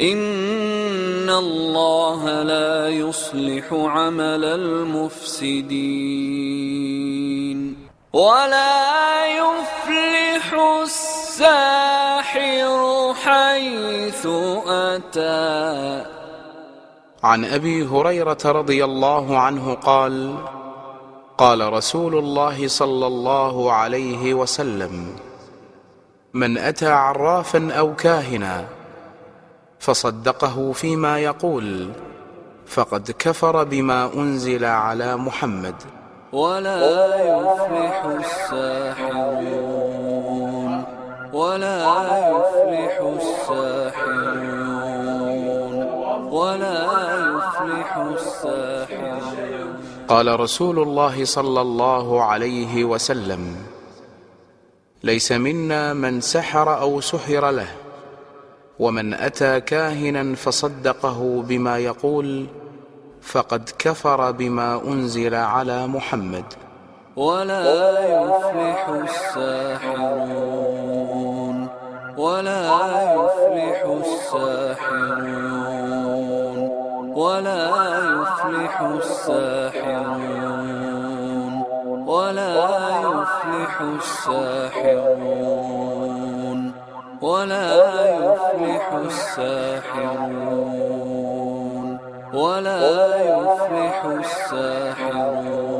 إن الله لا يصلح عمل المفسدين ولا يفلح الساحر حيث أتى عن أبي هريرة رضي الله عنه قال قال رسول الله صلى الله عليه وسلم من أتى عرافا أو كاهنا فصدقه فيما يقول فقد كفر بما أنزل على محمد. ولا يفلح الساحرون ولا يفلح الساحرون ولا يفلح الساحرون. قال رسول الله صلى الله عليه وسلم ليس منا من سحر أو سحر له. ومن أتى كاهنا فصدقه بما يقول فقد كفر بما أنزل على محمد. ولا يفلح الساحرون ولا يفلح الساحرون ولا يفلح الساحرون ولا يفلح الساحرون. ولا يفلح الساحرون. ولا يفلح الساحرون.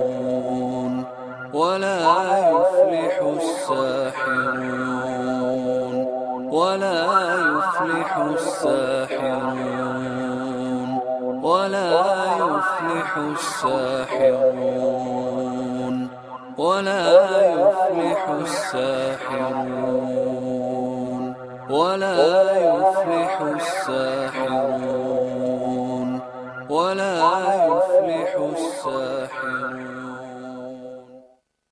ولا يفلح الساحرون. ولا يفلح الساحرون. ولا يفلح الساحرون. ولا يفلح الساحرون. ولا يفلح الساحرون. ولا يفلح الساحرون.